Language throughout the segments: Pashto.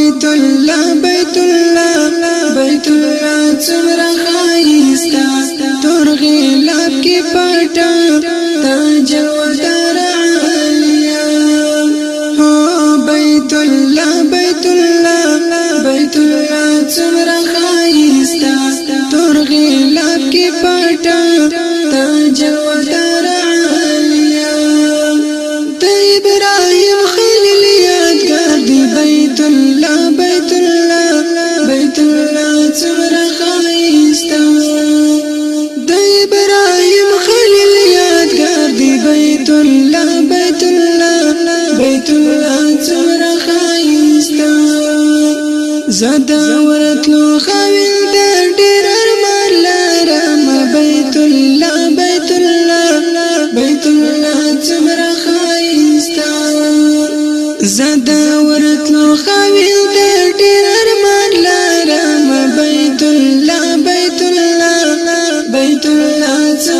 بیت الله بیت الله بیت الله څومره خایستا تور غلاب کې پټا تاج ودار علیا هو بیت الله بیت الله بیت الله څومره خایستا تور غلاب کې پټا بیت الله بیت الله بیت الله څومره خایستا زدا ورتلو خاویل د ډیر ارمان لرم بیت الله بیت الله بیت الله څومره خایستا زدا ورتلو خاویل د ډیر ارمان لرم بیت الله بیت الله بیت الله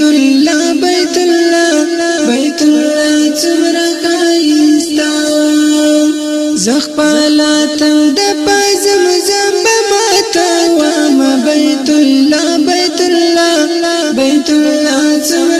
بیت الله بیت الله بیت الله څومره خایستا زخپالا ته د پزم زب ماتا و ما بیت الله بیت الله بیت الله څومره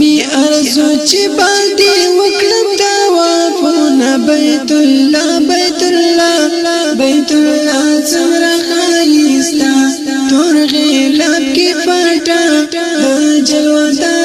می ارزو چې باندې وکړم دا وافونه بیت الله بیت الله بیت الله څومره خالص تا تور غلاب کې پټا د جلوه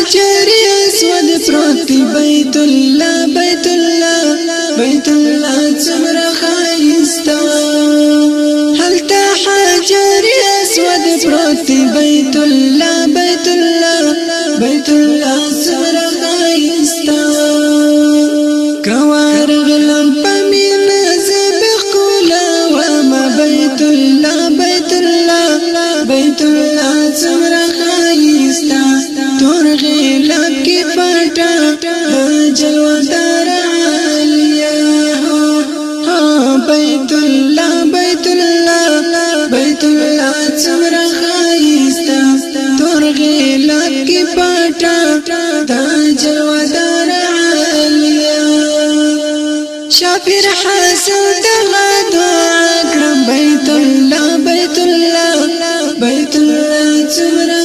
حجر اسود پروت بیت الله بیت الله بیت الله څومره خایستا هلته حجر اسود پروت دی بیت الله بیت الله بیت الله څومره خایستا کوا غیلت کی پٹا جلوہ دار عالیہ ہاں بیت اللہ بیت اللہ بیت اللہ څومره خایستا تور غیلت کی پټا دا جلوه دار عالیا شافر حسن دغه دعا کړم بیت الله بیت الله بیت الله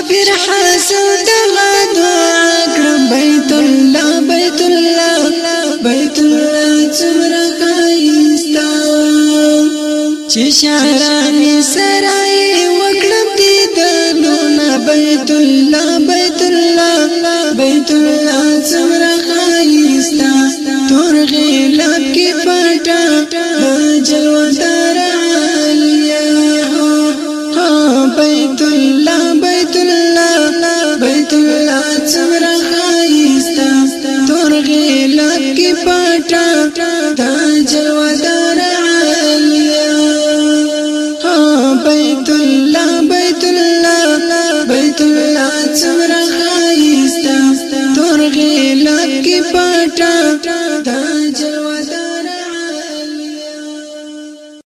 شابر حسن دغه دعا کړم بیت الله بیت الله بیت الله څومره خایستا چې شهراني سرای وکړم دې دلونه بیت الله بیت الله بیت الله څومره خایستا تور غلاب کې پټا جلوه دار عالیه بیت الله بیت الله بیت الله څومره خایستا تور غیلا کې پټا دا جلوه دار علیا ها بیت الله بیت الله بیت الله څومره خایستا تور غیلا کې پټا